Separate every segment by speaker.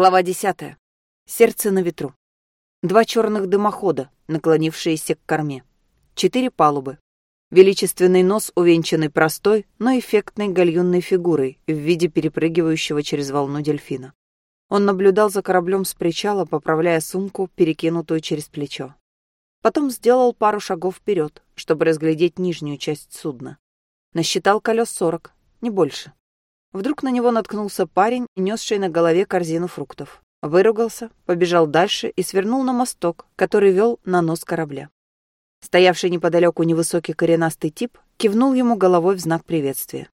Speaker 1: Глава десятая. Сердце на ветру. Два черных дымохода, наклонившиеся к корме. Четыре палубы. Величественный нос, увенчанный простой, но эффектной гальюнной фигурой в виде перепрыгивающего через волну дельфина. Он наблюдал за кораблем с причала, поправляя сумку, перекинутую через плечо. Потом сделал пару шагов вперед, чтобы разглядеть нижнюю часть судна. Насчитал колес сорок, не больше. Вдруг на него наткнулся парень, несший на голове корзину фруктов. Выругался, побежал дальше и свернул на мосток, который вел на нос корабля. Стоявший неподалеку невысокий коренастый тип кивнул ему головой в знак приветствия.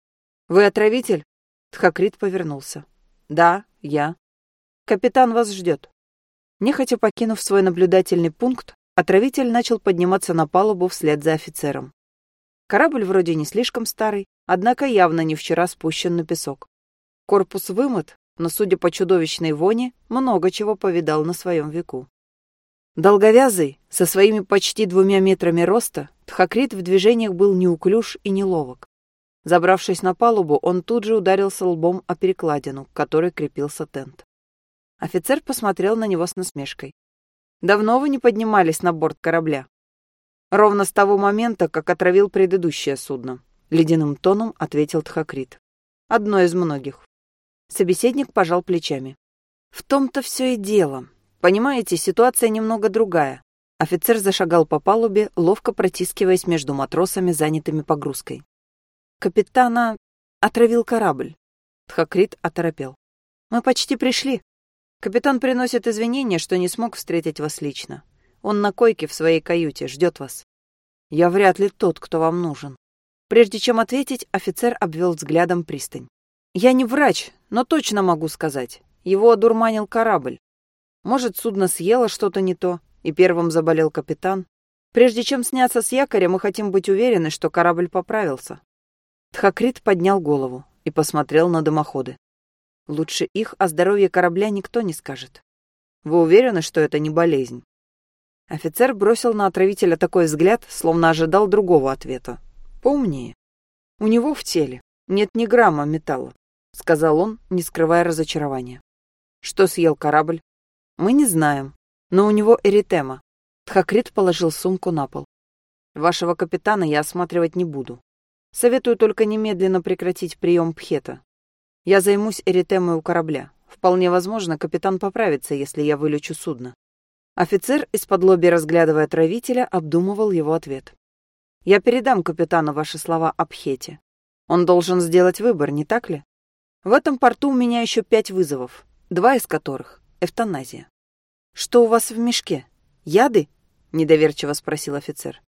Speaker 1: «Вы отравитель?» Тхакрит повернулся. «Да, я. Капитан вас ждет». Нехотя покинув свой наблюдательный пункт, отравитель начал подниматься на палубу вслед за офицером. Корабль вроде не слишком старый, однако явно не вчера спущен на песок. Корпус вымыт, но, судя по чудовищной воне, много чего повидал на своем веку. Долговязый, со своими почти двумя метрами роста, Тхакрит в движениях был неуклюж и неловок. Забравшись на палубу, он тут же ударился лбом о перекладину, к которой крепился тент. Офицер посмотрел на него с насмешкой. «Давно вы не поднимались на борт корабля?» Ровно с того момента, как отравил предыдущее судно. Ледяным тоном ответил Тхакрит. Одно из многих. Собеседник пожал плечами. В том-то все и дело. Понимаете, ситуация немного другая. Офицер зашагал по палубе, ловко протискиваясь между матросами, занятыми погрузкой. Капитана отравил корабль. Тхакрит оторопел. Мы почти пришли. Капитан приносит извинения, что не смог встретить вас лично. Он на койке в своей каюте, ждет вас. Я вряд ли тот, кто вам нужен. Прежде чем ответить, офицер обвел взглядом пристань. Я не врач, но точно могу сказать. Его одурманил корабль. Может, судно съело что-то не то, и первым заболел капитан. Прежде чем сняться с якоря, мы хотим быть уверены, что корабль поправился. Тхакрит поднял голову и посмотрел на дымоходы. Лучше их о здоровье корабля никто не скажет. Вы уверены, что это не болезнь? Офицер бросил на отравителя такой взгляд, словно ожидал другого ответа. Поумнее. У него в теле нет ни грамма металла, сказал он, не скрывая разочарования. Что съел корабль? Мы не знаем, но у него эритема. Тхакрит положил сумку на пол. Вашего капитана я осматривать не буду. Советую только немедленно прекратить прием пхета. Я займусь эритемой у корабля. Вполне возможно, капитан поправится, если я вылечу судно. Офицер, из-под лоби разглядывая травителя, обдумывал его ответ. «Я передам капитану ваши слова о Пхете. Он должен сделать выбор, не так ли? В этом порту у меня еще пять вызовов, два из которых — эвтаназия». «Что у вас в мешке? Яды?» — недоверчиво спросил офицер.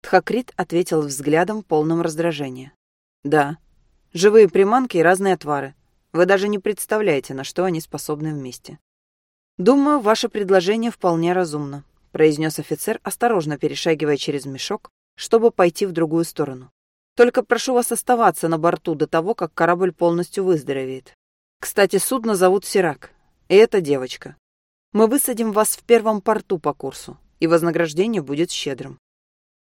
Speaker 1: Тхакрит ответил взглядом, полным раздражения. «Да. Живые приманки и разные отвары. Вы даже не представляете, на что они способны вместе. «Думаю, ваше предложение вполне разумно», — произнес офицер, осторожно перешагивая через мешок, чтобы пойти в другую сторону. «Только прошу вас оставаться на борту до того, как корабль полностью выздоровеет. Кстати, судно зовут Сирак, и это девочка. Мы высадим вас в первом порту по курсу, и вознаграждение будет щедрым.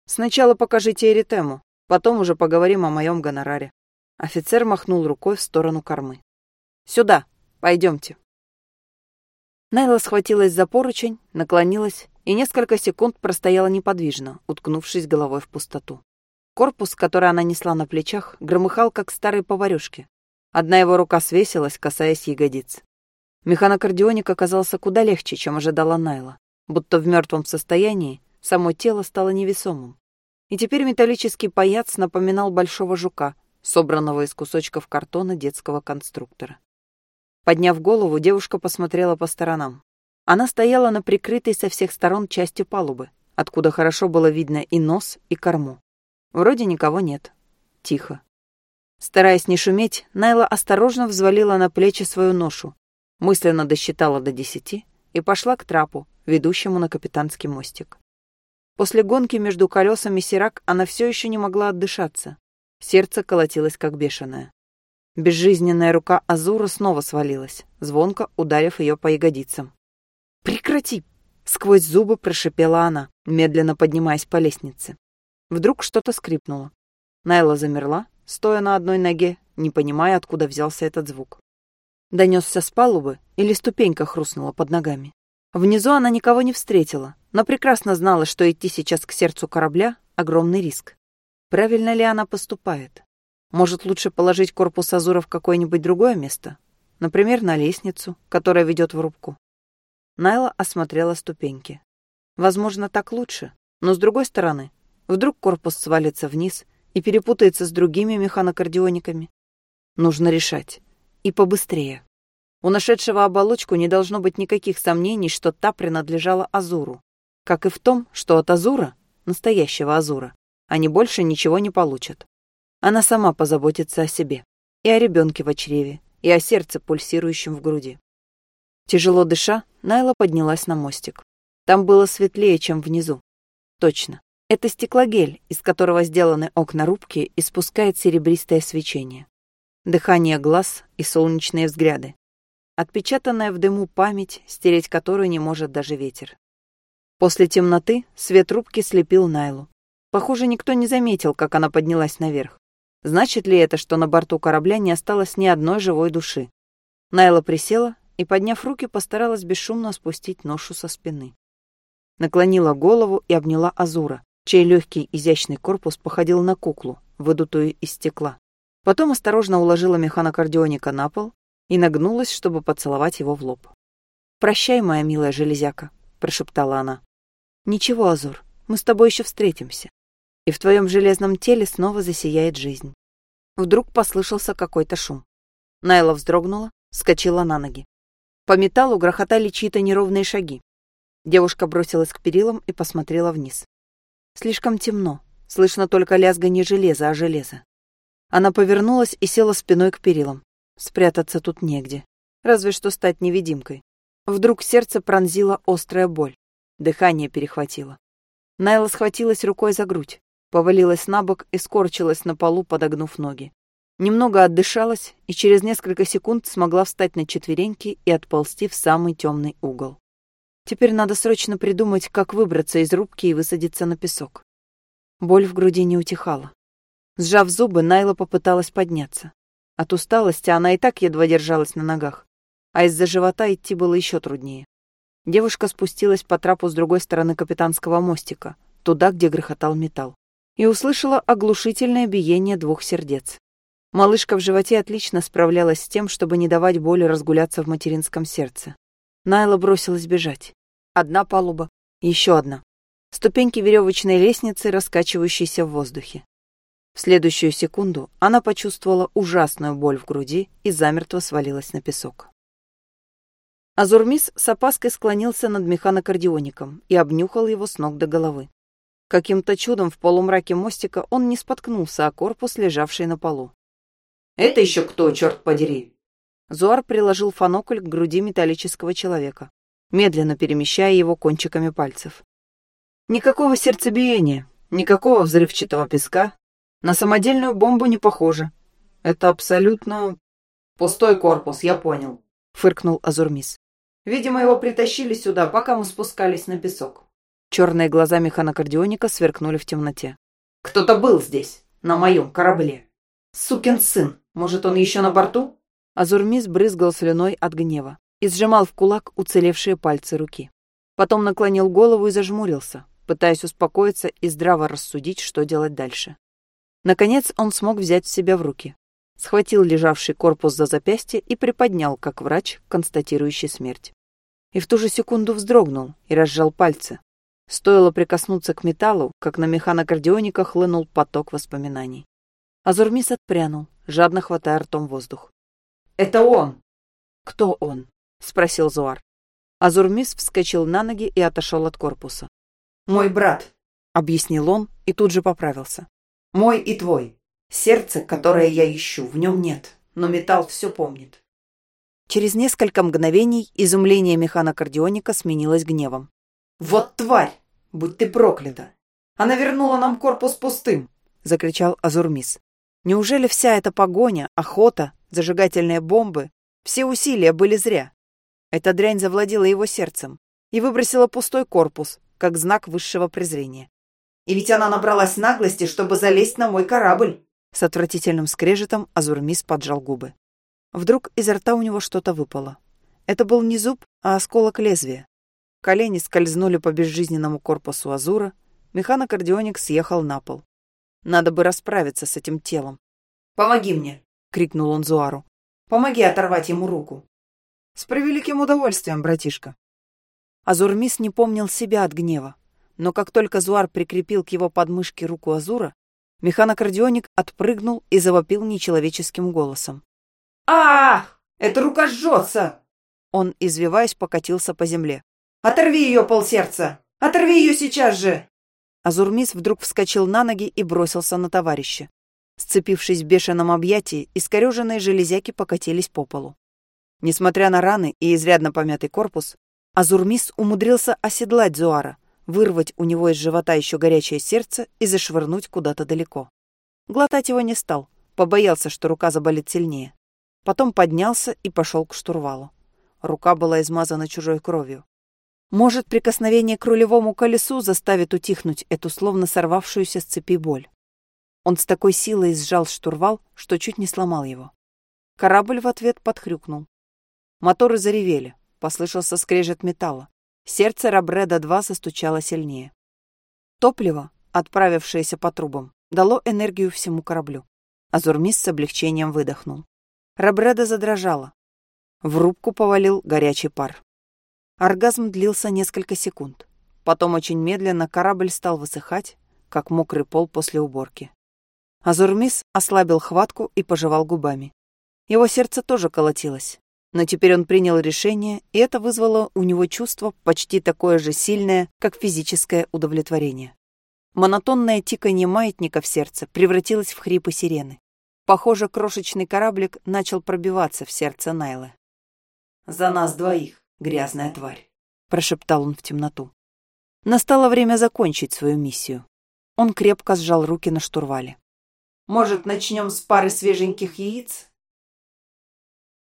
Speaker 1: Сначала покажите Эритему, потом уже поговорим о моем гонораре». Офицер махнул рукой в сторону кормы. «Сюда, пойдемте». Найла схватилась за поручень, наклонилась и несколько секунд простояла неподвижно, уткнувшись головой в пустоту. Корпус, который она несла на плечах, громыхал, как старые поварюшки. Одна его рука свесилась, касаясь ягодиц. Механокардионик оказался куда легче, чем ожидала Найла. Будто в мертвом состоянии само тело стало невесомым. И теперь металлический паяц напоминал большого жука, собранного из кусочков картона детского конструктора. Подняв голову, девушка посмотрела по сторонам. Она стояла на прикрытой со всех сторон части палубы, откуда хорошо было видно и нос, и корму. Вроде никого нет. Тихо. Стараясь не шуметь, Найла осторожно взвалила на плечи свою ношу, мысленно досчитала до десяти и пошла к трапу, ведущему на капитанский мостик. После гонки между колесами Сирак она все еще не могла отдышаться. Сердце колотилось как бешеное. Безжизненная рука Азура снова свалилась, звонко ударив ее по ягодицам. «Прекрати!» — сквозь зубы прошипела она, медленно поднимаясь по лестнице. Вдруг что-то скрипнуло. Найла замерла, стоя на одной ноге, не понимая, откуда взялся этот звук. Донесся с палубы, или ступенька хрустнула под ногами. Внизу она никого не встретила, но прекрасно знала, что идти сейчас к сердцу корабля — огромный риск. Правильно ли она поступает? Может, лучше положить корпус Азура в какое-нибудь другое место? Например, на лестницу, которая ведет в рубку. Найла осмотрела ступеньки. Возможно, так лучше, но с другой стороны, вдруг корпус свалится вниз и перепутается с другими механокардиониками. Нужно решать. И побыстрее. У нашедшего оболочку не должно быть никаких сомнений, что та принадлежала Азуру. Как и в том, что от Азура, настоящего Азура, они больше ничего не получат. Она сама позаботится о себе. И о ребенке в чреве, и о сердце, пульсирующем в груди. Тяжело дыша, Найла поднялась на мостик. Там было светлее, чем внизу. Точно. Это стеклогель, из которого сделаны окна рубки и спускает серебристое свечение. Дыхание глаз и солнечные взгляды. Отпечатанная в дыму память, стереть которую не может даже ветер. После темноты свет рубки слепил Найлу. Похоже, никто не заметил, как она поднялась наверх. Значит ли это, что на борту корабля не осталось ни одной живой души? Найла присела и, подняв руки, постаралась бесшумно спустить ношу со спины. Наклонила голову и обняла Азура, чей легкий изящный корпус походил на куклу, выдутую из стекла. Потом осторожно уложила механокардионика на пол и нагнулась, чтобы поцеловать его в лоб. «Прощай, моя милая железяка», — прошептала она. «Ничего, Азур, мы с тобой еще встретимся и в твоем железном теле снова засияет жизнь. Вдруг послышался какой-то шум. Найла вздрогнула, вскочила на ноги. По металлу грохотали чьи-то неровные шаги. Девушка бросилась к перилам и посмотрела вниз. Слишком темно, слышно только лязганье железа о железо. Она повернулась и села спиной к перилам. Спрятаться тут негде, разве что стать невидимкой. Вдруг сердце пронзила острая боль. Дыхание перехватило. Найла схватилась рукой за грудь повалилась на бок и скорчилась на полу, подогнув ноги. Немного отдышалась и через несколько секунд смогла встать на четвереньки и отползти в самый темный угол. Теперь надо срочно придумать, как выбраться из рубки и высадиться на песок. Боль в груди не утихала. Сжав зубы, Найла попыталась подняться. От усталости она и так едва держалась на ногах, а из-за живота идти было еще труднее. Девушка спустилась по трапу с другой стороны капитанского мостика, туда, где грохотал металл и услышала оглушительное биение двух сердец. Малышка в животе отлично справлялась с тем, чтобы не давать боли разгуляться в материнском сердце. Найла бросилась бежать. Одна палуба, еще одна. Ступеньки веревочной лестницы, раскачивающиеся в воздухе. В следующую секунду она почувствовала ужасную боль в груди и замертво свалилась на песок. Азурмис с опаской склонился над механокардиоником и обнюхал его с ног до головы. Каким-то чудом в полумраке мостика он не споткнулся о корпус, лежавший на полу.
Speaker 2: «Это еще кто, черт подери?»
Speaker 1: Зуар приложил фонокль к груди металлического человека, медленно перемещая его кончиками пальцев.
Speaker 2: «Никакого сердцебиения, никакого взрывчатого песка. На самодельную бомбу не похоже. Это абсолютно... пустой корпус, я понял», —
Speaker 1: фыркнул Азурмис.
Speaker 2: «Видимо, его притащили сюда, пока мы спускались на песок.
Speaker 1: Черные глаза механокардионика сверкнули в темноте.
Speaker 2: «Кто-то был здесь, на моем корабле. Сукин сын, может, он еще на борту?»
Speaker 1: Азурмис брызгал слюной от гнева и сжимал в кулак уцелевшие пальцы руки. Потом наклонил голову и зажмурился, пытаясь успокоиться и здраво рассудить, что делать дальше. Наконец он смог взять себя в руки. Схватил лежавший корпус за запястье и приподнял, как врач, констатирующий смерть. И в ту же секунду вздрогнул и разжал пальцы, Стоило прикоснуться к металлу, как на механокардионика хлынул поток воспоминаний. Азурмис отпрянул, жадно хватая ртом воздух.
Speaker 2: «Это он!»
Speaker 1: «Кто он?» — спросил Зуар. Азурмис вскочил на ноги и отошел от корпуса.
Speaker 2: «Мой брат», —
Speaker 1: объяснил он и тут же поправился.
Speaker 2: «Мой и твой. Сердце, которое я ищу, в нем нет, но металл все помнит».
Speaker 1: Через несколько мгновений изумление механокардионика сменилось гневом.
Speaker 2: «Вот тварь! Будь ты проклята! Она вернула нам корпус пустым!»
Speaker 1: — закричал Азурмис. «Неужели вся эта погоня, охота, зажигательные бомбы, все усилия были зря? Эта дрянь завладела его сердцем и выбросила пустой корпус, как знак высшего презрения.
Speaker 2: И ведь она набралась наглости, чтобы залезть на мой корабль!»
Speaker 1: С отвратительным скрежетом Азурмис поджал губы. Вдруг изо рта у него что-то выпало. Это был не зуб, а осколок лезвия. Колени скользнули по безжизненному корпусу Азура, механокардионик съехал на пол. Надо бы расправиться с этим телом.
Speaker 2: «Помоги мне!» — крикнул он Зуару. «Помоги оторвать ему руку!»
Speaker 1: «С превеликим удовольствием, братишка!» Азурмис не помнил себя от гнева, но как только Зуар прикрепил к его подмышке руку Азура, механокардионик отпрыгнул и завопил нечеловеческим голосом.
Speaker 2: а, -а, Эта рука жжется!»
Speaker 1: Он, извиваясь, покатился по земле.
Speaker 2: «Оторви ее, полсердца! Оторви ее сейчас же!»
Speaker 1: Азурмис вдруг вскочил на ноги и бросился на товарища. Сцепившись в бешеном объятии, искореженные железяки покатились по полу. Несмотря на раны и изрядно помятый корпус, Азурмис умудрился оседлать Зуара, вырвать у него из живота еще горячее сердце и зашвырнуть куда-то далеко. Глотать его не стал, побоялся, что рука заболит сильнее. Потом поднялся и пошел к штурвалу. Рука была измазана чужой кровью. Может, прикосновение к рулевому колесу заставит утихнуть эту словно сорвавшуюся с цепи боль. Он с такой силой сжал штурвал, что чуть не сломал его. Корабль в ответ подхрюкнул. Моторы заревели, послышался скрежет металла. Сердце Рабреда-2 застучало сильнее. Топливо, отправившееся по трубам, дало энергию всему кораблю. Азурмис с облегчением выдохнул. Рабреда задрожала. В рубку повалил горячий пар. Оргазм длился несколько секунд. Потом очень медленно корабль стал высыхать, как мокрый пол после уборки. Азурмис ослабил хватку и пожевал губами. Его сердце тоже колотилось. Но теперь он принял решение, и это вызвало у него чувство почти такое же сильное, как физическое удовлетворение. Монотонное тиканье маятника в сердце превратилось в хрипы сирены. Похоже, крошечный кораблик начал пробиваться в сердце Найлы.
Speaker 2: «За нас двоих, грязная тварь», —
Speaker 1: прошептал он в темноту. Настало время закончить свою миссию. Он крепко сжал руки на штурвале.
Speaker 2: «Может, начнем с пары свеженьких яиц?»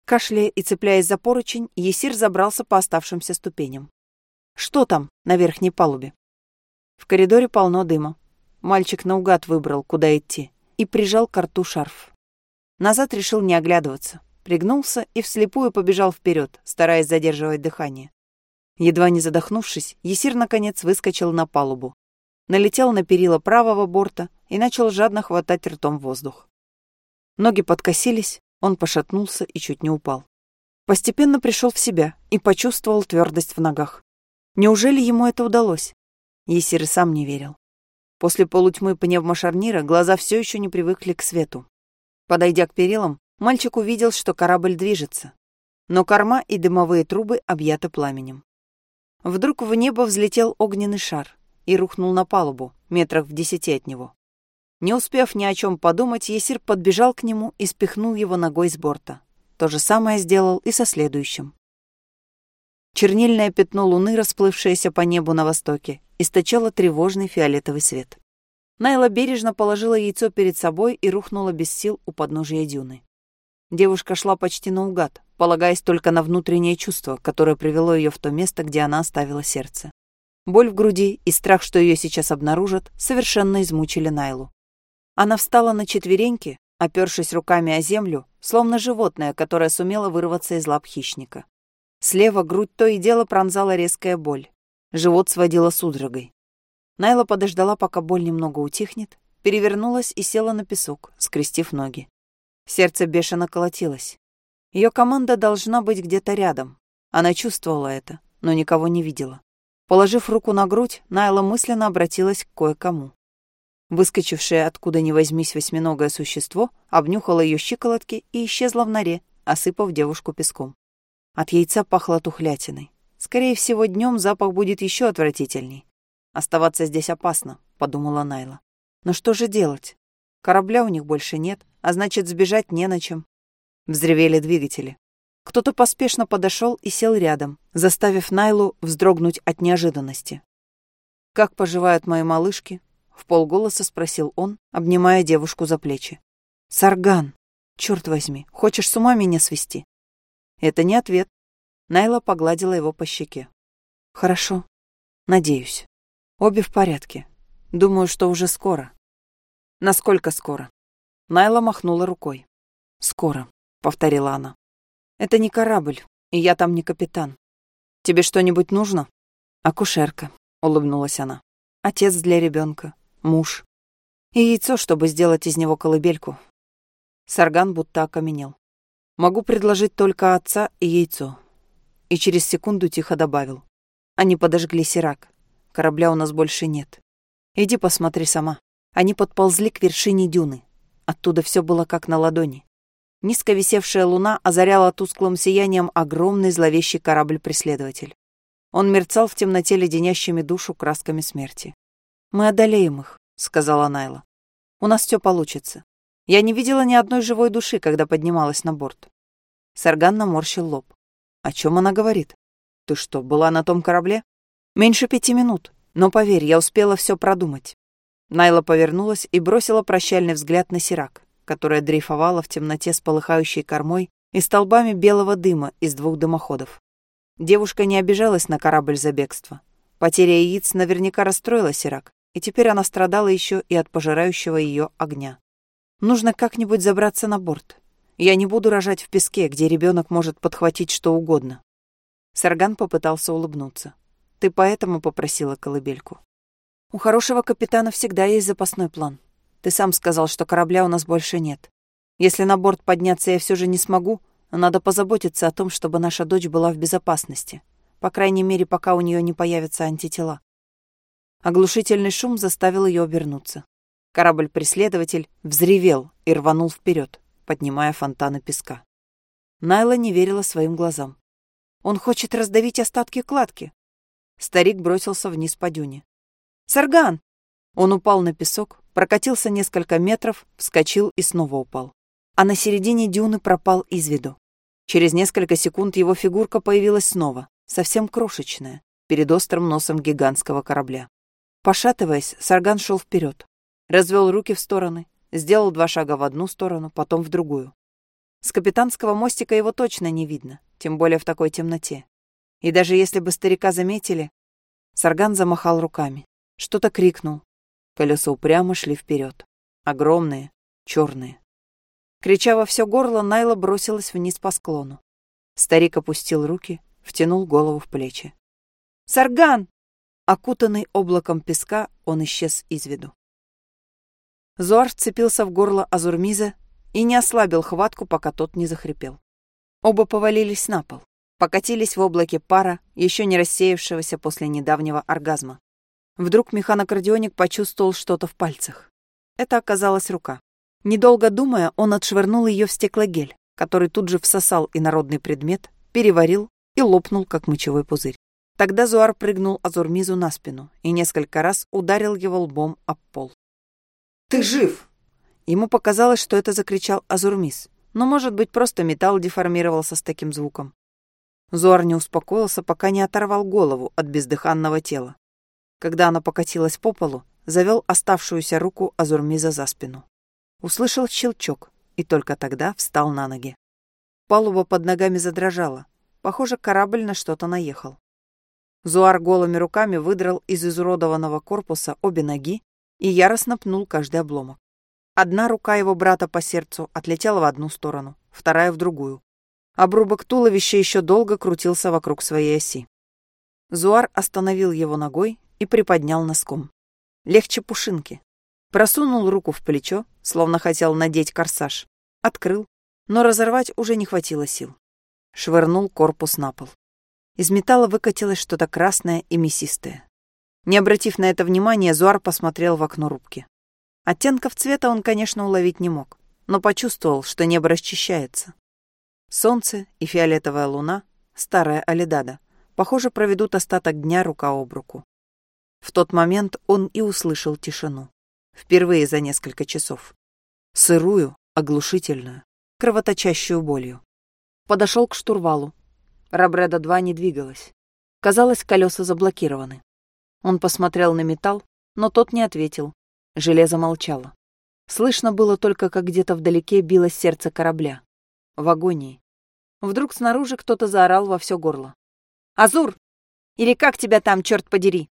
Speaker 1: Кашляя и цепляясь за поручень, Есир забрался по оставшимся ступеням. «Что там на верхней палубе?» В коридоре полно дыма. Мальчик наугад выбрал, куда идти, и прижал к рту шарф. Назад решил не оглядываться. Пригнулся и вслепую побежал вперед, стараясь задерживать дыхание. Едва не задохнувшись, Есир наконец выскочил на палубу. Налетел на перила правого борта и начал жадно хватать ртом воздух. Ноги подкосились, он пошатнулся и чуть не упал. Постепенно пришел в себя и почувствовал твердость в ногах. Неужели ему это удалось? Есир и сам не верил. После полутьмы пневмошарнира глаза все еще не привыкли к свету. Подойдя к перилам, мальчик увидел, что корабль движется. Но корма и дымовые трубы объяты пламенем. Вдруг в небо взлетел огненный шар и рухнул на палубу, метрах в десяти от него. Не успев ни о чем подумать, Есир подбежал к нему и спихнул его ногой с борта. То же самое сделал и со следующим. Чернильное пятно луны, расплывшееся по небу на востоке, источало тревожный фиолетовый свет. Найла бережно положила яйцо перед собой и рухнула без сил у подножия дюны. Девушка шла почти наугад, полагаясь только на внутреннее чувство, которое привело ее в то место, где она оставила сердце. Боль в груди и страх, что ее сейчас обнаружат, совершенно измучили Найлу. Она встала на четвереньки, опершись руками о землю, словно животное, которое сумело вырваться из лап хищника. Слева грудь то и дело пронзала резкая боль. Живот сводила судорогой. Найла подождала, пока боль немного утихнет, перевернулась и села на песок, скрестив ноги. Сердце бешено колотилось. Ее команда должна быть где-то рядом. Она чувствовала это, но никого не видела. Положив руку на грудь, Найла мысленно обратилась к кое-кому. Выскочившее откуда ни возьмись восьминогое существо обнюхало ее щиколотки и исчезло в норе, осыпав девушку песком. От яйца пахло тухлятиной. Скорее всего, днем запах будет еще отвратительней. «Оставаться здесь опасно», — подумала Найла. «Но что же делать? Корабля у них больше нет, а значит, сбежать не на чем». Взревели двигатели. Кто-то поспешно подошел и сел рядом, заставив Найлу вздрогнуть от неожиданности. «Как поживают мои малышки?» в полголоса спросил он, обнимая девушку за плечи. Сарган, черт возьми, хочешь с ума меня свести? Это не ответ. Найла погладила его по щеке. Хорошо. Надеюсь. Обе в порядке. Думаю, что уже скоро. Насколько скоро? Найла махнула рукой. Скоро. — повторила она. «Это не корабль, и я там не капитан. Тебе что-нибудь нужно?» «Акушерка», — улыбнулась она. «Отец для ребенка, муж. И яйцо, чтобы сделать из него колыбельку». Сарган будто окаменел. «Могу предложить только отца и яйцо». И через секунду тихо добавил. «Они подожгли Сирак. Корабля у нас больше нет. Иди посмотри сама». Они подползли к вершине дюны. Оттуда все было как на ладони. Низко висевшая луна озаряла тусклым сиянием огромный зловещий корабль-преследователь. Он мерцал в темноте леденящими душу красками смерти. «Мы одолеем их», — сказала Найла. «У нас все получится. Я не видела ни одной живой души, когда поднималась на борт». Сарган наморщил лоб. «О чем она говорит? Ты что, была на том корабле?» «Меньше пяти минут. Но поверь, я успела все продумать. Найла повернулась и бросила прощальный взгляд на Сирак, которая дрейфовала в темноте с полыхающей кормой и столбами белого дыма из двух дымоходов. Девушка не обижалась на корабль за бегство. Потеря яиц наверняка расстроила Сирак, и теперь она страдала еще и от пожирающего ее огня. Нужно как-нибудь забраться на борт. Я не буду рожать в песке, где ребенок может подхватить что угодно. Сарган попытался улыбнуться. Ты поэтому попросила колыбельку. У хорошего капитана всегда есть запасной план. Ты сам сказал, что корабля у нас больше нет. Если на борт подняться я все же не смогу, надо позаботиться о том, чтобы наша дочь была в безопасности. По крайней мере, пока у нее не появятся антитела. Оглушительный шум заставил ее обернуться. Корабль-преследователь взревел и рванул вперед, поднимая фонтаны песка. Найла не верила своим глазам. Он хочет раздавить остатки кладки. Старик бросился вниз по дюне. Сарган!» Он упал на песок, прокатился несколько метров, вскочил и снова упал. А на середине дюны пропал из виду. Через несколько секунд его фигурка появилась снова, совсем крошечная, перед острым носом гигантского корабля. Пошатываясь, Сарган шел вперед, развел руки в стороны, сделал два шага в одну сторону, потом в другую. С капитанского мостика его точно не видно, тем более в такой темноте. И даже если бы старика заметили, Сарган замахал руками. Что-то крикнул. Колеса упрямо шли вперед. Огромные, черные. Крича во все горло, Найла бросилась вниз по склону. Старик опустил руки, втянул голову в плечи. «Сарган!» Окутанный облаком песка, он исчез из виду. Зуар вцепился в горло Азурмиза и не ослабил хватку, пока тот не захрипел. Оба повалились на пол, покатились в облаке пара, еще не рассеявшегося после недавнего оргазма. Вдруг механокардионик почувствовал что-то в пальцах. Это оказалась рука. Недолго думая, он отшвырнул ее в стеклогель, который тут же всосал инородный предмет, переварил и лопнул, как мочевой пузырь. Тогда Зуар прыгнул Азурмизу на спину и несколько раз ударил его лбом об пол.
Speaker 2: «Ты жив!»
Speaker 1: Ему показалось, что это закричал Азурмиз, но, может быть, просто металл деформировался с таким звуком. Зуар не успокоился, пока не оторвал голову от бездыханного тела. Когда она покатилась по полу, завел оставшуюся руку Азурмиза за спину. Услышал щелчок и только тогда встал на ноги. Палуба под ногами задрожала. Похоже, корабль на что-то наехал. Зуар голыми руками выдрал из изуродованного корпуса обе ноги и яростно пнул каждый обломок. Одна рука его брата по сердцу отлетела в одну сторону, вторая в другую. Обрубок туловища еще долго крутился вокруг своей оси. Зуар остановил его ногой и приподнял носком. Легче пушинки. Просунул руку в плечо, словно хотел надеть корсаж. Открыл, но разорвать уже не хватило сил. Швырнул корпус на пол. Из металла выкатилось что-то красное и мясистое. Не обратив на это внимания, Зуар посмотрел в окно рубки. Оттенков цвета он, конечно, уловить не мог, но почувствовал, что небо расчищается. Солнце и фиолетовая луна, старая Алидада, похоже, проведут остаток дня рука об руку. В тот момент он и услышал тишину. Впервые за несколько часов. Сырую, оглушительную, кровоточащую болью. Подошел к штурвалу. Рабреда-2 не двигалась. Казалось, колеса заблокированы. Он посмотрел на металл, но тот не ответил. Железо молчало. Слышно было только, как где-то вдалеке билось сердце корабля. В агонии. Вдруг снаружи кто-то заорал во все горло. «Азур! Или как тебя там, черт подери?»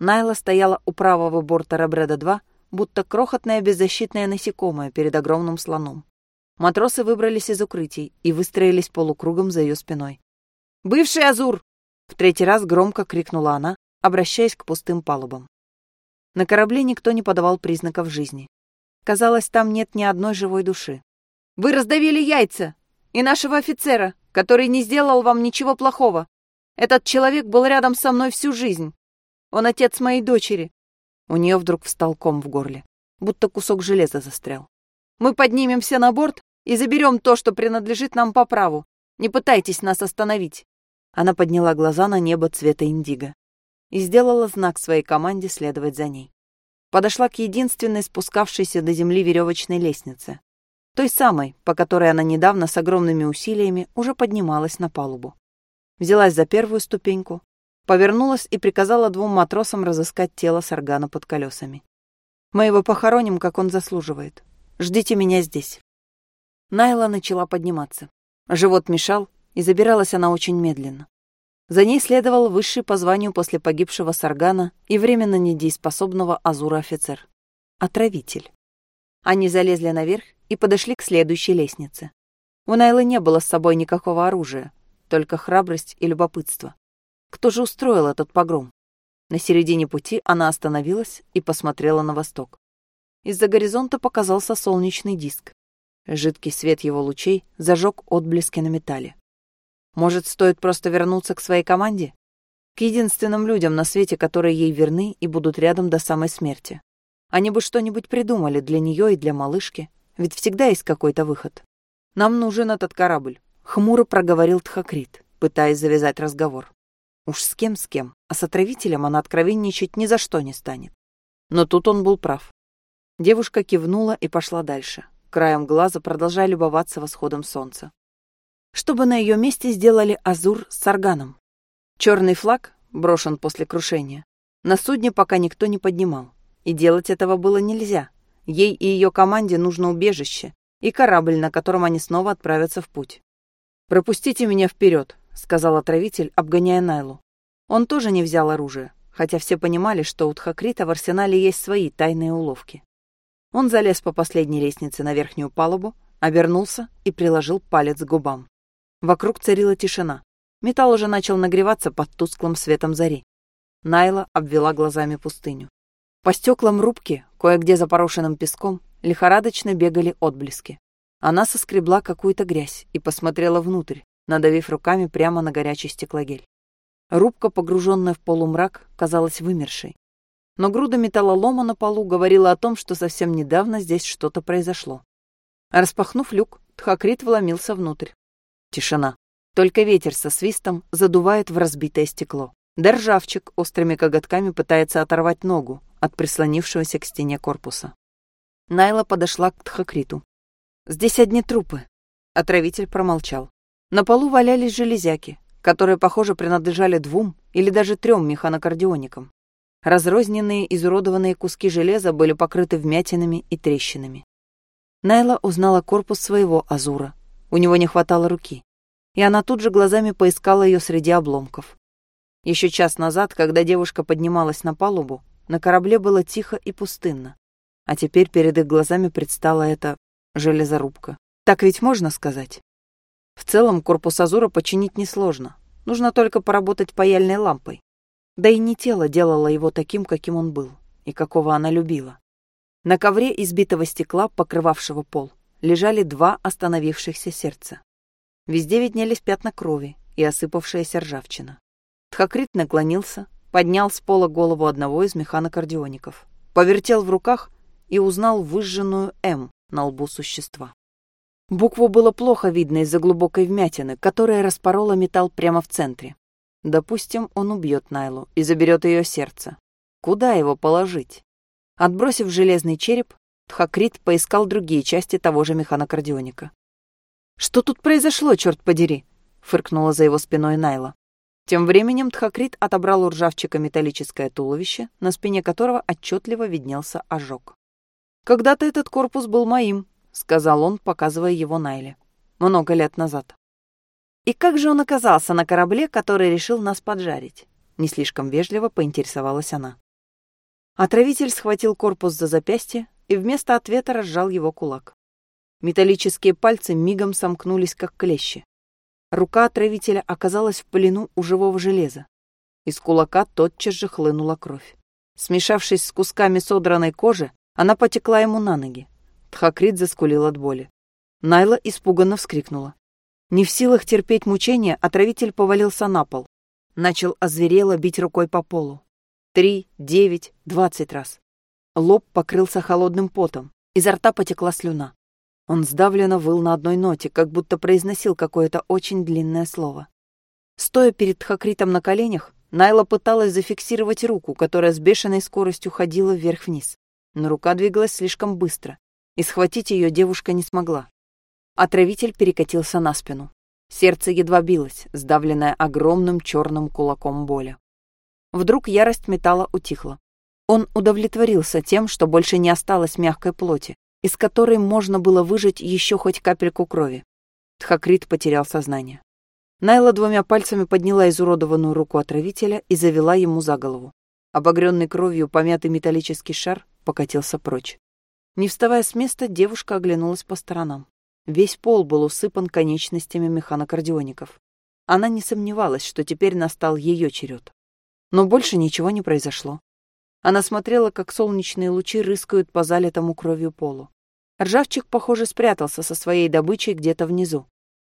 Speaker 1: Найла стояла у правого борта Ребреда-2, будто крохотное беззащитное насекомое перед огромным слоном. Матросы выбрались из укрытий и выстроились полукругом за ее спиной. «Бывший Азур!» — в третий раз громко крикнула она, обращаясь к пустым палубам. На корабле никто не подавал признаков жизни. Казалось, там нет ни одной живой души. «Вы раздавили яйца! И нашего офицера, который не сделал вам ничего плохого. Этот человек был рядом со мной всю жизнь. Он отец моей дочери». У нее вдруг встал ком в горле, будто кусок железа застрял. «Мы поднимемся на борт и заберем то, что принадлежит нам по праву. Не пытайтесь нас остановить». Она подняла глаза на небо цвета индиго и сделала знак своей команде следовать за ней. Подошла к единственной спускавшейся до земли веревочной лестнице, той самой, по которой она недавно с огромными усилиями уже поднималась на палубу. Взялась за первую ступеньку, повернулась и приказала двум матросам разыскать тело Саргана под колесами. «Мы его похороним, как он заслуживает. Ждите меня здесь». Найла начала подниматься. Живот мешал, и забиралась она очень медленно. За ней следовал высший по званию после погибшего Саргана и временно недееспособного Азура офицер. Отравитель. Они залезли наверх и подошли к следующей лестнице. У Найлы не было с собой никакого оружия, только храбрость и любопытство. Кто же устроил этот погром? На середине пути она остановилась и посмотрела на восток. Из-за горизонта показался солнечный диск. Жидкий свет его лучей зажег отблески на металле. Может, стоит просто вернуться к своей команде? К единственным людям на свете, которые ей верны и будут рядом до самой смерти. Они бы что-нибудь придумали для нее и для малышки, ведь всегда есть какой-то выход. Нам нужен этот корабль, хмуро проговорил Тхакрит, пытаясь завязать разговор. Уж с кем с кем, а с отравителем она откровенничать ни за что не станет. Но тут он был прав. Девушка кивнула и пошла дальше, краем глаза продолжая любоваться восходом солнца чтобы на ее месте сделали Азур с Сарганом. Черный флаг, брошен после крушения, на судне пока никто не поднимал. И делать этого было нельзя. Ей и ее команде нужно убежище и корабль, на котором они снова отправятся в путь. «Пропустите меня вперед», — сказал отравитель, обгоняя Найлу. Он тоже не взял оружие, хотя все понимали, что у Тхакрита в арсенале есть свои тайные уловки. Он залез по последней лестнице на верхнюю палубу, обернулся и приложил палец к губам. Вокруг царила тишина. Металл уже начал нагреваться под тусклым светом зари. Найла обвела глазами пустыню. По стеклам рубки, кое-где запорошенным песком, лихорадочно бегали отблески. Она соскребла какую-то грязь и посмотрела внутрь, надавив руками прямо на горячий стеклогель. Рубка, погруженная в полумрак, казалась вымершей. Но груда металлолома на полу говорила о том, что совсем недавно здесь что-то произошло. Распахнув люк, Тхакрит вломился внутрь. Тишина. Только ветер со свистом задувает в разбитое стекло. Да ржавчик острыми коготками пытается оторвать ногу от прислонившегося к стене корпуса. Найла подошла к Тхакриту. «Здесь одни трупы». Отравитель промолчал. На полу валялись железяки, которые, похоже, принадлежали двум или даже трем механокардионикам. Разрозненные, изуродованные куски железа были покрыты вмятинами и трещинами. Найла узнала корпус своего Азура, у него не хватало руки. И она тут же глазами поискала ее среди обломков. Еще час назад, когда девушка поднималась на палубу, на корабле было тихо и пустынно. А теперь перед их глазами предстала эта железорубка. Так ведь можно сказать? В целом корпус Азура починить несложно. Нужно только поработать паяльной лампой. Да и не тело делало его таким, каким он был, и какого она любила. На ковре избитого стекла, покрывавшего пол, лежали два остановившихся сердца. Везде виднелись пятна крови и осыпавшаяся ржавчина. Тхакрит наклонился, поднял с пола голову одного из механокардиоников, повертел в руках и узнал выжженную «М» на лбу существа. Букву было плохо видно из-за глубокой вмятины, которая распорола металл прямо в центре. Допустим, он убьет Найлу и заберет ее сердце. Куда его положить? Отбросив железный череп, Тхакрит поискал другие части того же механокардионика. «Что тут произошло, черт подери?» — фыркнула за его спиной Найла. Тем временем Тхакрит отобрал у ржавчика металлическое туловище, на спине которого отчетливо виднелся ожог. «Когда-то этот корпус был моим», — сказал он, показывая его Найле. «Много лет назад». «И как же он оказался на корабле, который решил нас поджарить?» Не слишком вежливо поинтересовалась она. Отравитель схватил корпус за запястье и вместо ответа разжал его кулак. Металлические пальцы мигом сомкнулись, как клещи. Рука отравителя оказалась в плену у живого железа. Из кулака тотчас же хлынула кровь. Смешавшись с кусками содранной кожи, она потекла ему на ноги. Тхакрит заскулил от боли. Найла испуганно вскрикнула. Не в силах терпеть мучения, отравитель повалился на пол. Начал озверело бить рукой по полу. Три, девять, двадцать раз. Лоб покрылся холодным потом, изо рта потекла слюна. Он сдавленно выл на одной ноте, как будто произносил какое-то очень длинное слово. Стоя перед Тхакритом на коленях, Найла пыталась зафиксировать руку, которая с бешеной скоростью ходила вверх-вниз. Но рука двигалась слишком быстро, и схватить ее девушка не смогла. Отравитель перекатился на спину. Сердце едва билось, сдавленное огромным черным кулаком боли. Вдруг ярость металла утихла. Он удовлетворился тем, что больше не осталось мягкой плоти, из которой можно было выжать еще хоть капельку крови. Тхакрит потерял сознание. Найла двумя пальцами подняла изуродованную руку отравителя и завела ему за голову. Обогренный кровью помятый металлический шар покатился прочь. Не вставая с места, девушка оглянулась по сторонам. Весь пол был усыпан конечностями механокардиоников. Она не сомневалась, что теперь настал ее черед. Но больше ничего не произошло. Она смотрела, как солнечные лучи рыскают по залитому кровью полу. Ржавчик, похоже, спрятался со своей добычей где-то внизу.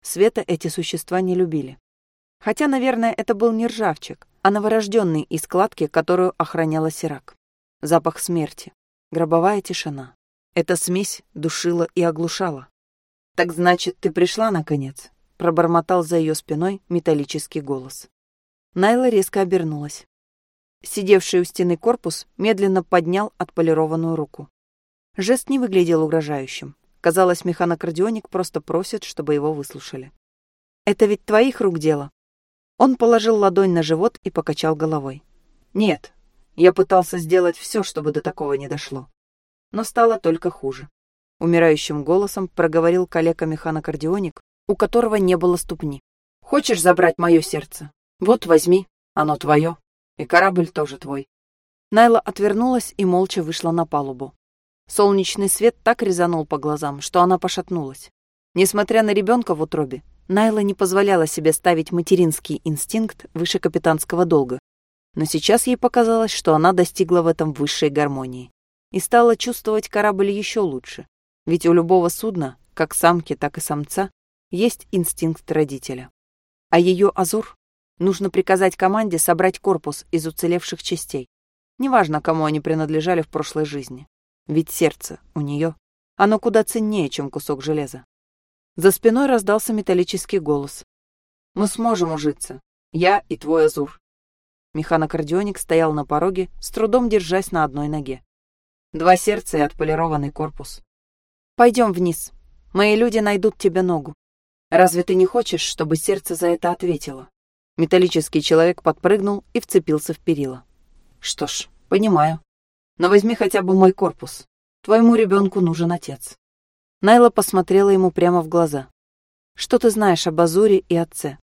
Speaker 1: Света эти существа не любили. Хотя, наверное, это был не ржавчик, а новорожденный из кладки, которую охраняла Сирак. Запах смерти, гробовая тишина. Эта смесь душила и оглушала. «Так значит, ты пришла, наконец?» — пробормотал за ее спиной металлический голос. Найла резко обернулась. Сидевший у стены корпус медленно поднял отполированную руку. Жест не выглядел угрожающим. Казалось, механокардионик просто просит, чтобы его выслушали. «Это ведь твоих рук дело?» Он положил ладонь на живот и покачал головой. «Нет, я пытался сделать все, чтобы до такого не дошло. Но стало только хуже». Умирающим голосом проговорил коллега-механокардионик, у которого не было ступни. «Хочешь забрать мое сердце? Вот возьми, оно твое, и корабль тоже твой». Найла отвернулась и молча вышла на палубу. Солнечный свет так резанул по глазам, что она пошатнулась. Несмотря на ребенка в утробе, Найла не позволяла себе ставить материнский инстинкт выше капитанского долга. Но сейчас ей показалось, что она достигла в этом высшей гармонии и стала чувствовать корабль еще лучше. Ведь у любого судна, как самки, так и самца, есть инстинкт родителя. А ее Азур нужно приказать команде собрать корпус из уцелевших частей. Неважно, кому они принадлежали в прошлой жизни. Ведь сердце у нее, оно куда ценнее, чем кусок железа. За спиной раздался металлический голос. «Мы сможем ужиться. Я и твой Азур». Механокардионик стоял на пороге, с трудом держась на одной ноге. Два сердца и отполированный корпус. «Пойдем вниз. Мои люди найдут тебе ногу. Разве ты не хочешь, чтобы сердце за это ответило?» Металлический человек подпрыгнул и вцепился в перила. «Что ж, понимаю. Но возьми хотя бы мой корпус. Твоему ребенку нужен отец». Найла посмотрела ему прямо в глаза. «Что ты знаешь об Азуре и отце?»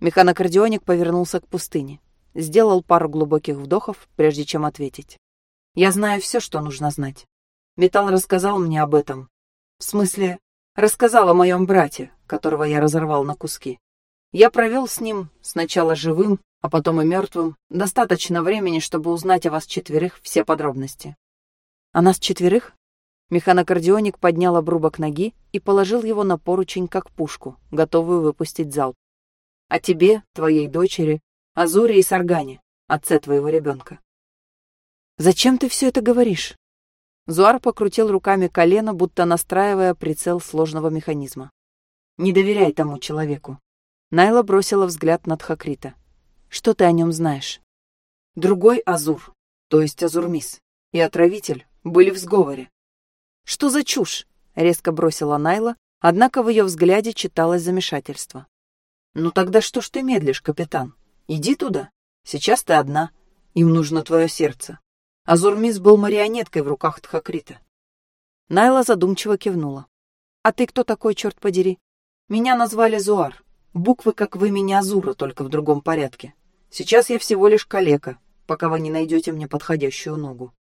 Speaker 1: Механокардионик повернулся к пустыне. Сделал пару глубоких вдохов, прежде чем ответить. «Я знаю все, что нужно знать. Металл рассказал мне об этом. В смысле, рассказал о моем брате, которого я разорвал на куски. Я провел с ним, сначала живым, а потом и мертвым, достаточно времени, чтобы узнать о вас четверых все подробности. О нас четверых? Механокардионик поднял обрубок ноги и положил его на поручень, как пушку, готовую выпустить залп. О тебе, твоей дочери, Азуре и Саргане, отце твоего ребенка. Зачем ты все это говоришь? Зуар покрутил руками колено, будто настраивая прицел сложного механизма. Не доверяй тому человеку. Найла бросила взгляд на Тхакрита. Что ты о нем знаешь? Другой Азур, то есть Азурмис, и отравитель были в сговоре. Что за чушь? Резко бросила Найла, однако в ее взгляде читалось замешательство. Ну тогда что ж ты медлишь, капитан? Иди туда. Сейчас ты одна. Им нужно твое сердце. Азурмис был марионеткой в руках Тхакрита. Найла задумчиво кивнула. «А ты кто такой, черт подери?» «Меня назвали Зуар. Буквы, как вы меня Азура, только в другом порядке. Сейчас я всего лишь калека, пока вы не найдете мне подходящую ногу.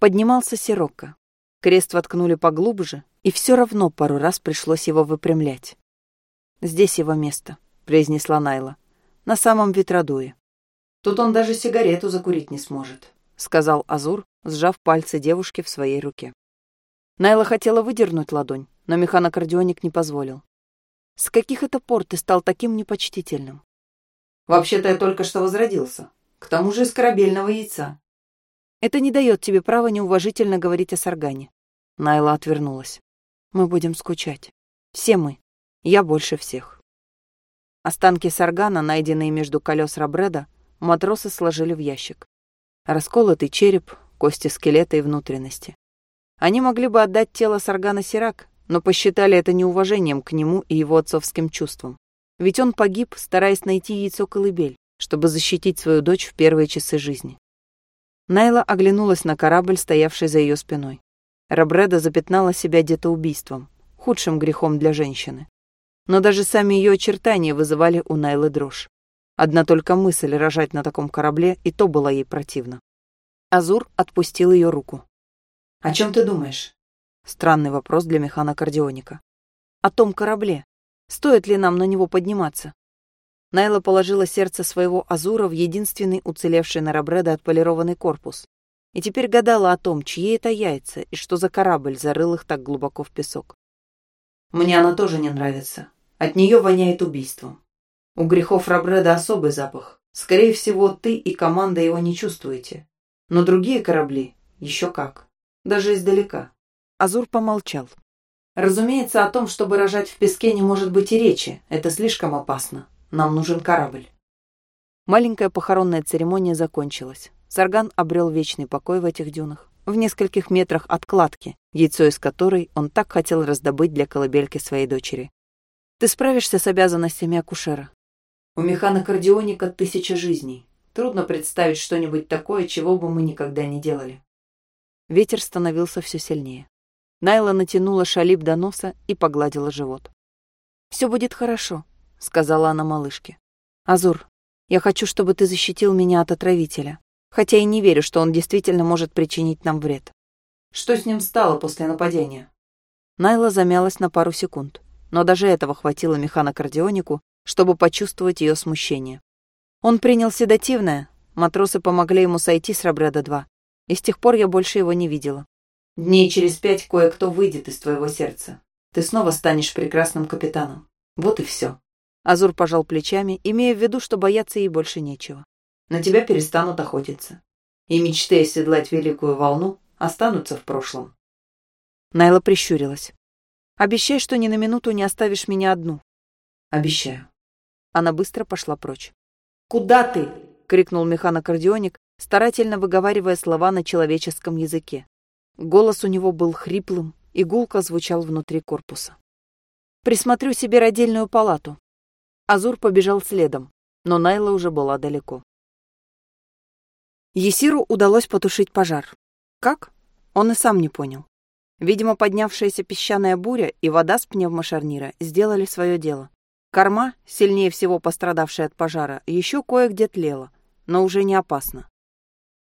Speaker 1: Поднимался Сирокко. Крест воткнули поглубже, и все равно пару раз пришлось его выпрямлять. «Здесь его место», — произнесла Найла. «На самом ветродуе».
Speaker 2: «Тут он даже сигарету закурить не сможет», —
Speaker 1: сказал Азур, сжав пальцы девушки в своей руке. Найла хотела выдернуть ладонь, но механокардионик не позволил. «С каких это пор ты стал таким непочтительным?»
Speaker 2: «Вообще-то я только что возродился. К тому же из корабельного яйца».
Speaker 1: «Это не дает тебе права неуважительно говорить о Саргане». Найла отвернулась. «Мы будем скучать. Все мы. Я больше всех». Останки Саргана, найденные между колес Рабреда, матросы сложили в ящик. Расколотый череп, кости скелета и внутренности. Они могли бы отдать тело Саргана Сирак, но посчитали это неуважением к нему и его отцовским чувствам. Ведь он погиб, стараясь найти яйцо-колыбель, чтобы защитить свою дочь в первые часы жизни. Найла оглянулась на корабль, стоявший за ее спиной. Рабреда запятнала себя где-то убийством, худшим грехом для женщины. Но даже сами ее очертания вызывали у Найлы дрожь. Одна только мысль рожать на таком корабле, и то была ей противно. Азур отпустил ее руку.
Speaker 2: «О чем ты думаешь?»
Speaker 1: Странный вопрос для механокардионика. «О том корабле. Стоит ли нам на него подниматься?» Найла положила сердце своего Азура в единственный уцелевший на Рабреда отполированный корпус. И теперь гадала о том, чьи это яйца и что за корабль зарыл их так глубоко в песок.
Speaker 2: «Мне она тоже не нравится. От нее воняет убийством. У грехов Рабреда особый запах. Скорее всего, ты и команда его не чувствуете. Но другие корабли еще как. Даже издалека.
Speaker 1: Азур помолчал.
Speaker 2: Разумеется, о том, чтобы рожать в песке, не может быть и речи. Это слишком опасно. Нам нужен корабль.
Speaker 1: Маленькая похоронная церемония закончилась. Сарган обрел вечный покой в этих дюнах, в нескольких метрах от кладки, яйцо из которой он так хотел раздобыть для колыбельки своей дочери. «Ты справишься с обязанностями акушера?»
Speaker 2: «У механокардионика тысяча жизней. Трудно представить что-нибудь такое, чего бы мы никогда не делали».
Speaker 1: Ветер становился все сильнее. Найла натянула шалип до носа и погладила живот. «Все будет хорошо», — сказала она малышке. «Азур, я хочу, чтобы ты защитил меня от отравителя, хотя и не верю, что он действительно может причинить нам вред».
Speaker 2: «Что с ним стало после нападения?»
Speaker 1: Найла замялась на пару секунд, но даже этого хватило механокардионику, чтобы почувствовать ее смущение. Он принял седативное, матросы помогли ему сойти с Рабреда-2, и с тех пор я больше его не видела.
Speaker 2: Дней через пять кое-кто выйдет из твоего сердца. Ты снова станешь прекрасным капитаном. Вот и все.
Speaker 1: Азур пожал плечами, имея в виду, что бояться ей больше нечего.
Speaker 2: На тебя перестанут охотиться. И мечты оседлать великую волну останутся в прошлом.
Speaker 1: Найла прищурилась. «Обещай, что ни на минуту не оставишь меня одну».
Speaker 2: «Обещаю».
Speaker 1: Она быстро пошла прочь.
Speaker 2: «Куда ты?»
Speaker 1: — крикнул механокардионик, старательно выговаривая слова на человеческом языке. Голос у него был хриплым, и гулко звучал внутри корпуса. «Присмотрю себе родильную палату». Азур побежал следом, но Найла уже была далеко. Есиру удалось потушить пожар. Как? Он и сам не понял. Видимо, поднявшаяся песчаная буря и вода с пневмошарнира сделали свое дело. Корма, сильнее всего пострадавшая от пожара, еще кое-где тлела, но уже не опасно.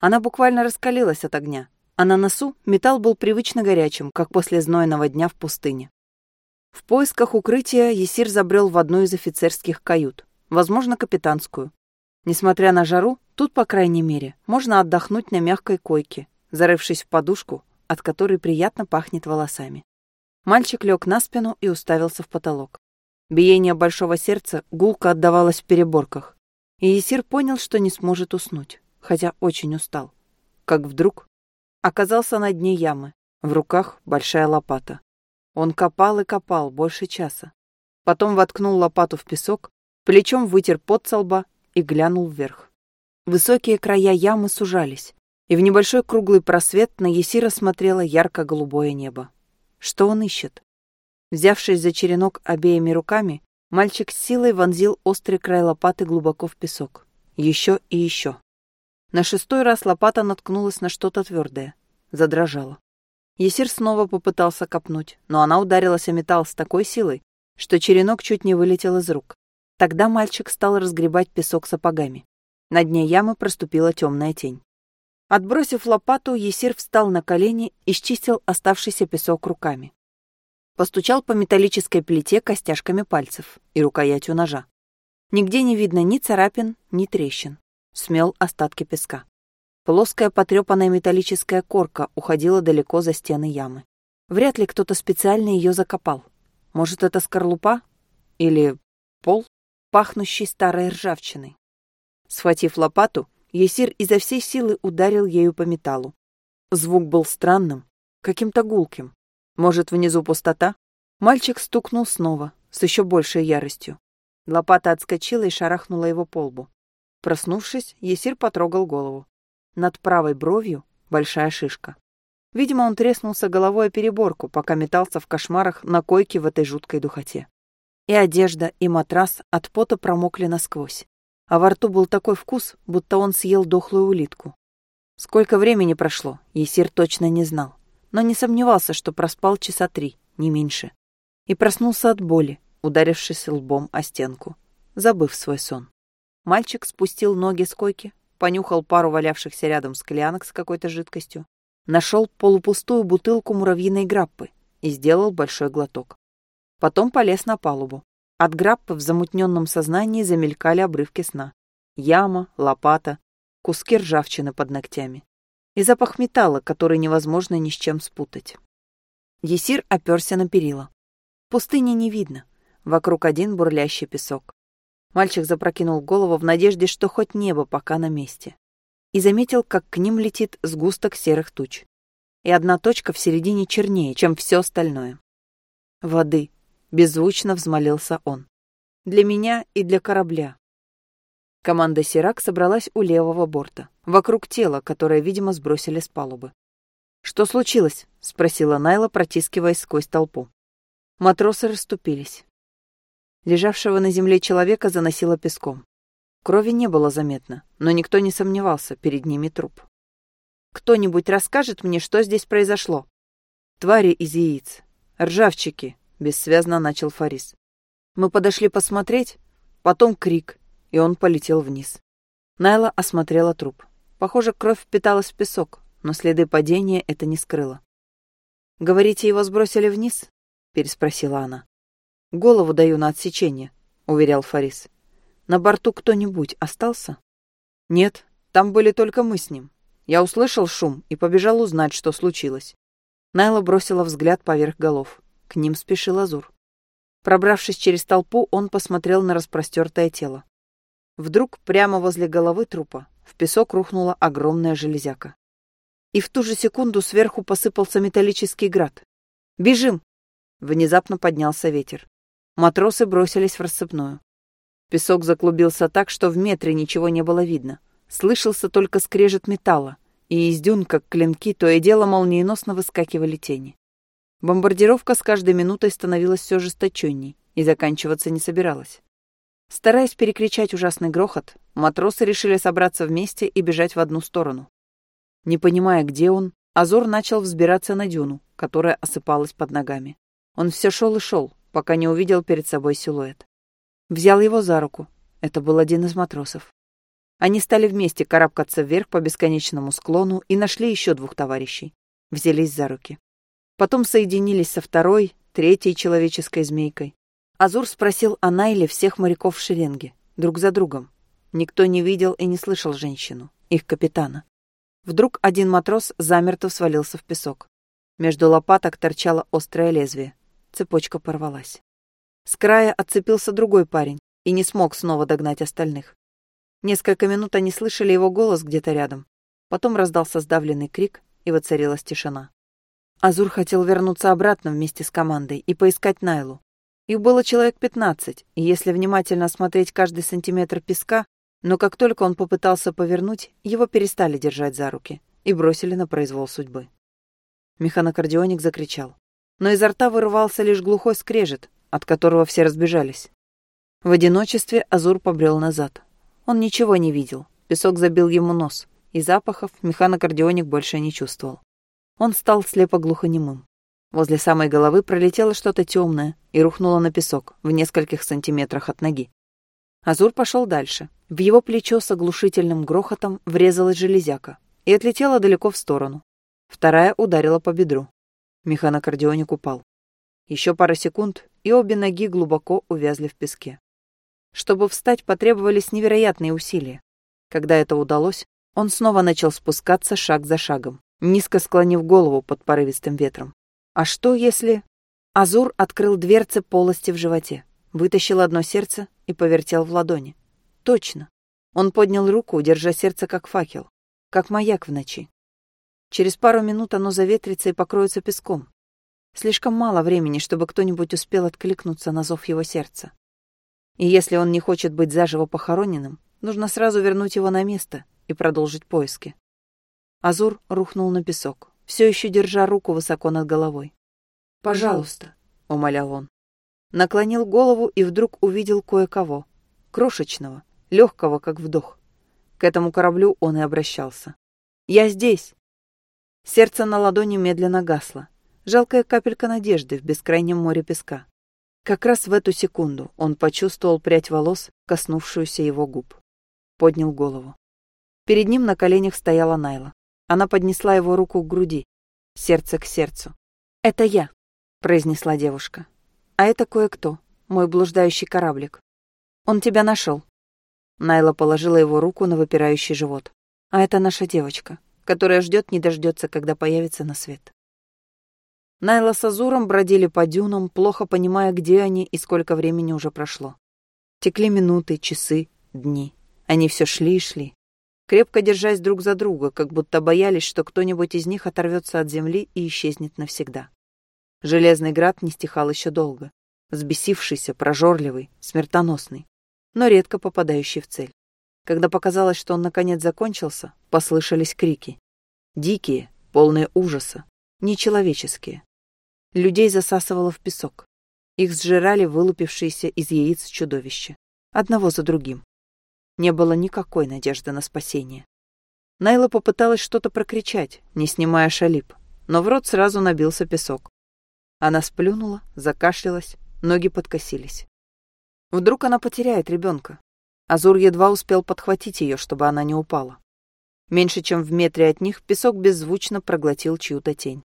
Speaker 1: Она буквально раскалилась от огня, а на носу металл был привычно горячим, как после знойного дня в пустыне. В поисках укрытия Есир забрел в одну из офицерских кают, возможно, капитанскую. Несмотря на жару, тут, по крайней мере, можно отдохнуть на мягкой койке, зарывшись в подушку, от которой приятно пахнет волосами. Мальчик лег на спину и уставился в потолок. Биение большого сердца гулко отдавалось в переборках, и Есир понял, что не сможет уснуть, хотя очень устал. Как вдруг оказался на дне ямы, в руках большая лопата. Он копал и копал больше часа. Потом воткнул лопату в песок, плечом вытер пот со лба и глянул вверх. Высокие края ямы сужались, и в небольшой круглый просвет на Есира смотрело ярко-голубое небо. Что он ищет? Взявшись за черенок обеими руками, мальчик с силой вонзил острый край лопаты глубоко в песок. Еще и еще. На шестой раз лопата наткнулась на что-то твердое. Задрожала. Есир снова попытался копнуть, но она ударилась о металл с такой силой, что черенок чуть не вылетел из рук. Тогда мальчик стал разгребать песок сапогами. На дне ямы проступила темная тень. Отбросив лопату, Есир встал на колени и счистил оставшийся песок руками. Постучал по металлической плите костяшками пальцев и рукоятью ножа. Нигде не видно ни царапин, ни трещин. Смел остатки песка. Плоская потрепанная металлическая корка уходила далеко за стены ямы. Вряд ли кто-то специально ее закопал. Может, это скорлупа? Или пол, пахнущий старой ржавчиной? Схватив лопату, Есир изо всей силы ударил ею по металлу. Звук был странным, каким-то гулким. Может, внизу пустота? Мальчик стукнул снова, с еще большей яростью. Лопата отскочила и шарахнула его по лбу. Проснувшись, Есир потрогал голову. Над правой бровью большая шишка. Видимо, он треснулся головой о переборку, пока метался в кошмарах на койке в этой жуткой духоте. И одежда, и матрас от пота промокли насквозь а во рту был такой вкус, будто он съел дохлую улитку. Сколько времени прошло, Есир точно не знал, но не сомневался, что проспал часа три, не меньше. И проснулся от боли, ударившись лбом о стенку, забыв свой сон. Мальчик спустил ноги с койки, понюхал пару валявшихся рядом склянок с какой-то жидкостью, нашел полупустую бутылку муравьиной граппы и сделал большой глоток. Потом полез на палубу. От граппы в замутненном сознании замелькали обрывки сна. Яма, лопата, куски ржавчины под ногтями. И запах металла, который невозможно ни с чем спутать. Есир оперся на перила. Пустыни не видно. Вокруг один бурлящий песок. Мальчик запрокинул голову в надежде, что хоть небо пока на месте. И заметил, как к ним летит сгусток серых туч. И одна точка в середине чернее, чем все остальное. Воды, Беззвучно взмолился он. Для меня и для корабля. Команда «Сирак» собралась у левого борта, вокруг тела, которое, видимо, сбросили с палубы. «Что случилось?» — спросила Найла, протискиваясь сквозь толпу. Матросы расступились. Лежавшего на земле человека заносило песком. Крови не было заметно, но никто не сомневался, перед ними труп. «Кто-нибудь расскажет мне, что здесь произошло?» «Твари из яиц. Ржавчики бессвязно начал Фарис. Мы подошли посмотреть, потом крик, и он полетел вниз. Найла осмотрела труп. Похоже, кровь впиталась в песок, но следы падения это не скрыло. «Говорите, его сбросили вниз?» — переспросила она. «Голову даю на отсечение», — уверял Фарис. «На борту кто-нибудь остался?» «Нет, там были только мы с ним. Я услышал шум и побежал узнать, что случилось». Найла бросила взгляд поверх голов. К ним спешил Азур. Пробравшись через толпу, он посмотрел на распростертое тело. Вдруг прямо возле головы трупа в песок рухнула огромная железяка. И в ту же секунду сверху посыпался металлический град. «Бежим!» Внезапно поднялся ветер. Матросы бросились в рассыпную. Песок заклубился так, что в метре ничего не было видно. Слышался только скрежет металла, и из дюн, как клинки, то и дело молниеносно выскакивали тени. Бомбардировка с каждой минутой становилась все жесточенней и заканчиваться не собиралась. Стараясь перекричать ужасный грохот, матросы решили собраться вместе и бежать в одну сторону. Не понимая, где он, Азор начал взбираться на дюну, которая осыпалась под ногами. Он все шел и шел, пока не увидел перед собой силуэт. Взял его за руку. Это был один из матросов. Они стали вместе карабкаться вверх по бесконечному склону и нашли еще двух товарищей. Взялись за руки. Потом соединились со второй, третьей человеческой змейкой. Азур спросил о Найле всех моряков в шеренге, друг за другом. Никто не видел и не слышал женщину, их капитана. Вдруг один матрос замерто свалился в песок. Между лопаток торчало острое лезвие. Цепочка порвалась. С края отцепился другой парень и не смог снова догнать остальных. Несколько минут они слышали его голос где-то рядом. Потом раздался сдавленный крик, и воцарилась тишина. Азур хотел вернуться обратно вместе с командой и поискать Найлу. Их было человек пятнадцать, и если внимательно осмотреть каждый сантиметр песка, но как только он попытался повернуть, его перестали держать за руки и бросили на произвол судьбы. Механокардионик закричал. Но изо рта вырывался лишь глухой скрежет, от которого все разбежались. В одиночестве Азур побрел назад. Он ничего не видел, песок забил ему нос, и запахов механокардионик больше не чувствовал. Он стал слепо-глухонемым. Возле самой головы пролетело что-то темное и рухнуло на песок в нескольких сантиметрах от ноги. Азур пошел дальше. В его плечо с оглушительным грохотом врезалась железяка, и отлетела далеко в сторону. Вторая ударила по бедру. Механокардионик упал. Еще пара секунд, и обе ноги глубоко увязли в песке. Чтобы встать, потребовались невероятные усилия. Когда это удалось, он снова начал спускаться шаг за шагом, низко склонив голову под порывистым ветром. А что если... Азур открыл дверцы полости в животе, вытащил одно сердце и повертел в ладони. Точно. Он поднял руку, держа сердце как факел, как маяк в ночи. Через пару минут оно заветрится и покроется песком. Слишком мало времени, чтобы кто-нибудь успел откликнуться на зов его сердца. И если он не хочет быть заживо похороненным, нужно сразу вернуть его на место и продолжить поиски. Азур рухнул на песок, все еще держа руку высоко над головой.
Speaker 2: «Пожалуйста», — умолял он.
Speaker 1: Наклонил голову и вдруг увидел кое-кого. Крошечного, легкого, как вдох. К этому кораблю он и обращался. «Я здесь!» Сердце на ладони медленно гасло. Жалкая капелька надежды в бескрайнем море песка. Как раз в эту секунду он почувствовал прядь волос, коснувшуюся его губ. Поднял голову. Перед ним на коленях стояла Найла. Она поднесла его руку к груди, сердце к сердцу. «Это я», — произнесла девушка. «А это кое-кто, мой блуждающий кораблик. Он тебя нашел». Найла положила его руку на выпирающий живот. «А это наша девочка, которая ждет не дождется, когда появится на свет». Найла с Азуром бродили по дюнам, плохо понимая, где они и сколько времени уже прошло. Текли минуты, часы, дни. Они все шли и шли, крепко держась друг за друга, как будто боялись, что кто-нибудь из них оторвется от земли и исчезнет навсегда. Железный град не стихал еще долго, взбесившийся, прожорливый, смертоносный, но редко попадающий в цель. Когда показалось, что он наконец закончился, послышались крики. Дикие, полные ужаса, нечеловеческие. Людей засасывало в песок. Их сжирали вылупившиеся из яиц чудовища. Одного за другим. Не было никакой надежды на спасение. Найла попыталась что-то прокричать, не снимая шалип, но в рот сразу набился песок. Она сплюнула, закашлялась, ноги подкосились. Вдруг она потеряет ребенка. Азур едва успел подхватить ее, чтобы она не упала. Меньше чем в метре от них песок беззвучно проглотил чью-то тень.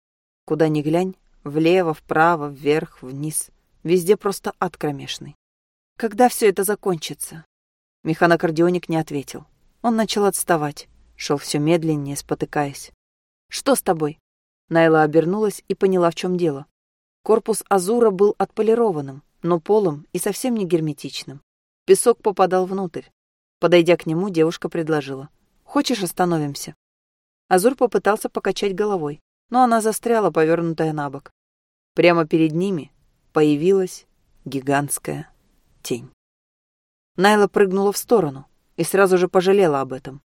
Speaker 1: Куда ни глянь, Влево, вправо, вверх, вниз. Везде просто ад кромешный. Когда все это закончится? Механокардионик не ответил. Он начал отставать. Шел все медленнее, спотыкаясь. «Что с тобой?» Найла обернулась и поняла, в чем дело. Корпус Азура был отполированным, но полым и совсем не герметичным. Песок попадал внутрь. Подойдя к нему, девушка предложила. «Хочешь, остановимся?» Азур попытался покачать головой но она застряла, повернутая на бок. Прямо перед ними появилась гигантская тень. Найла прыгнула в сторону и сразу же пожалела об этом.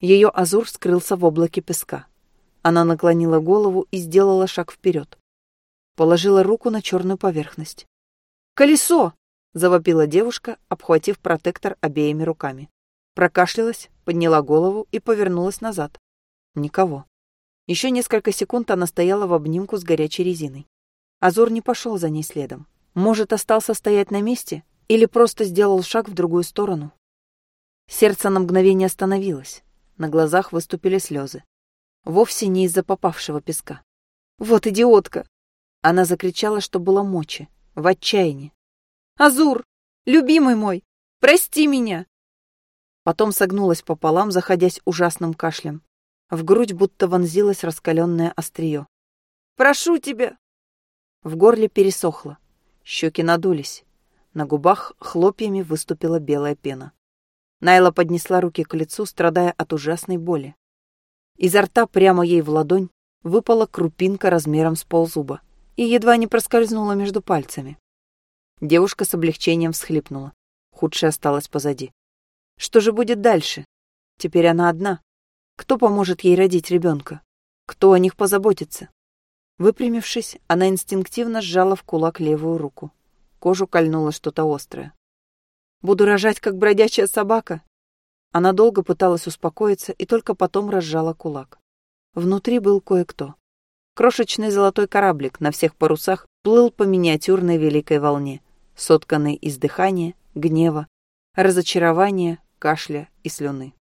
Speaker 1: Ее азур скрылся в облаке песка. Она наклонила голову и сделала шаг вперед. Положила руку на черную поверхность. «Колесо!» — завопила девушка, обхватив протектор обеими руками. Прокашлялась, подняла голову и повернулась назад. Никого. Еще несколько секунд она стояла в обнимку с горячей резиной. Азур не пошел за ней следом. Может, остался стоять на месте или просто сделал шаг в другую сторону. Сердце на мгновение остановилось. На глазах выступили слезы. Вовсе не из-за попавшего песка. «Вот идиотка!» Она закричала, что было мочи, в отчаянии. «Азур! Любимый мой! Прости меня!» Потом согнулась пополам, заходясь ужасным кашлем. В грудь будто вонзилось раскаленное острие. «Прошу тебя!» В горле пересохло. Щеки надулись. На губах хлопьями выступила белая пена. Найла поднесла руки к лицу, страдая от ужасной боли. Изо рта прямо ей в ладонь выпала крупинка размером с ползуба и едва не проскользнула между пальцами. Девушка с облегчением всхлипнула. Худшее осталось позади. Что же будет дальше? Теперь она одна. Кто поможет ей родить ребенка? Кто о них позаботится? Выпрямившись, она инстинктивно сжала в кулак левую руку. Кожу кольнуло что-то острое. «Буду рожать, как бродячая собака?» Она долго пыталась успокоиться и только потом разжала кулак. Внутри был кое-кто. Крошечный золотой кораблик на всех парусах плыл по миниатюрной великой волне, сотканной из дыхания, гнева, разочарования, кашля и слюны.